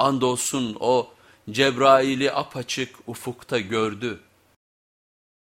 Andolsun o Cebrail'i apaçık ufukta gördü.